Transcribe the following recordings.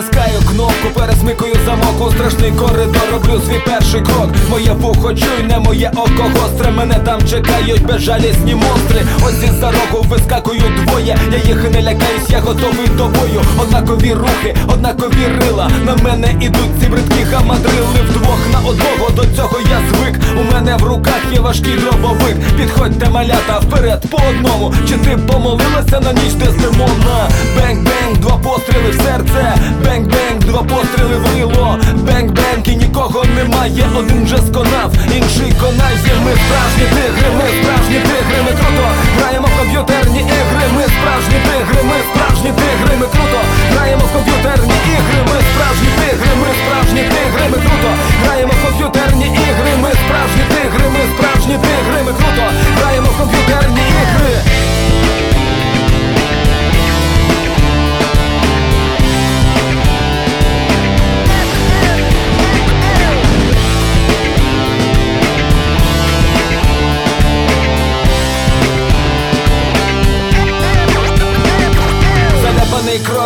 натискаю кнопку, пересмикую замок у страшний коридор, роблю свій перший крок. Моє вухо чуй, не моє око гостре. Мене там чекають безжалісні монстри. Ось із за рогу вискакують двоє. Я їх не лякаюсь, я готовий до бою. Однакові рухи, однакові рила. На мене ідуть ці бридкі хамадрили вдвох на одного. До цього я звик. У мене в руках є важкий дробовик. Підходьте, малята, вперед по одному. Чи ти помолилася на ніч Дездемона? Бенг-бенг, два постріли в серце. Бенг-бенг, два постріли в рило. Бенг-бенг, і нікого немає. Один вже сконав, інший конає. Ми справжні тигри, ми справжні тигри, ми круто граємо комп'ютерні ігри. Ми справжні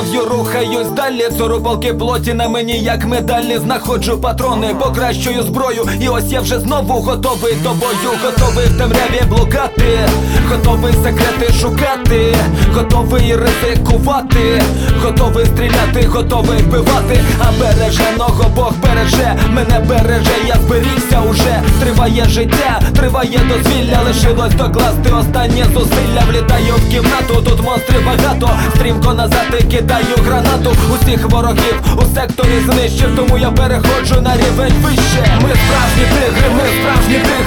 кров'ю рухаюсь далі Цурупалки плоті на мені, як медалі Знаходжу патрони, покращую зброю. І ось я вже знову готовий до бою Готовий в темряві блукати Готовий секрети шукати Готовий ризикувати Готовий стріляти, готовий вбивати. А береженого Бог береже Мене береже, я зберігся уже. Триває життя, триває дозвілля Лишилось докласти останнє зусилля. Влітаю в кімнату, тут монстрів багато Стрімко назад і кидаю гранату Усіх ворогів. У секторі знищив Тому я переходжу на рівень вище. Ми справжні тигри, ми справжні тигри,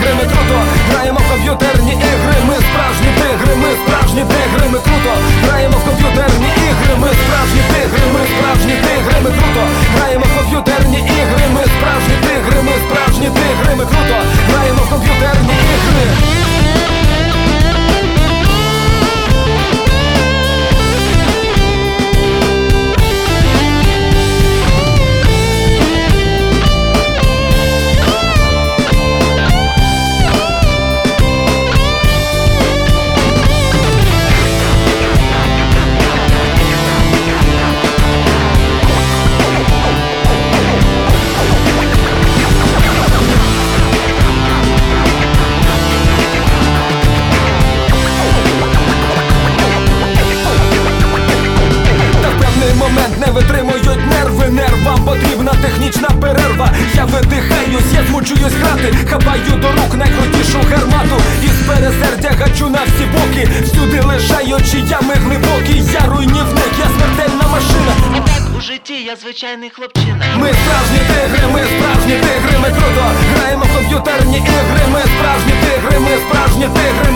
технічна перерва. Я видихаюсь, я змучуюсь грати. Хапаю до рук найкрутішу гармату. Із пересердя гачу на всі боки. Всюди лишаючи ями глибокі. Я руйнівник, я смертельна машина. У житті я звичайний хлопчина. Ми справжні тигри, ми справжні тигри, ми круто Граємо в комп'ютерні ігри, ми справжні тигри, ми справжні тигри,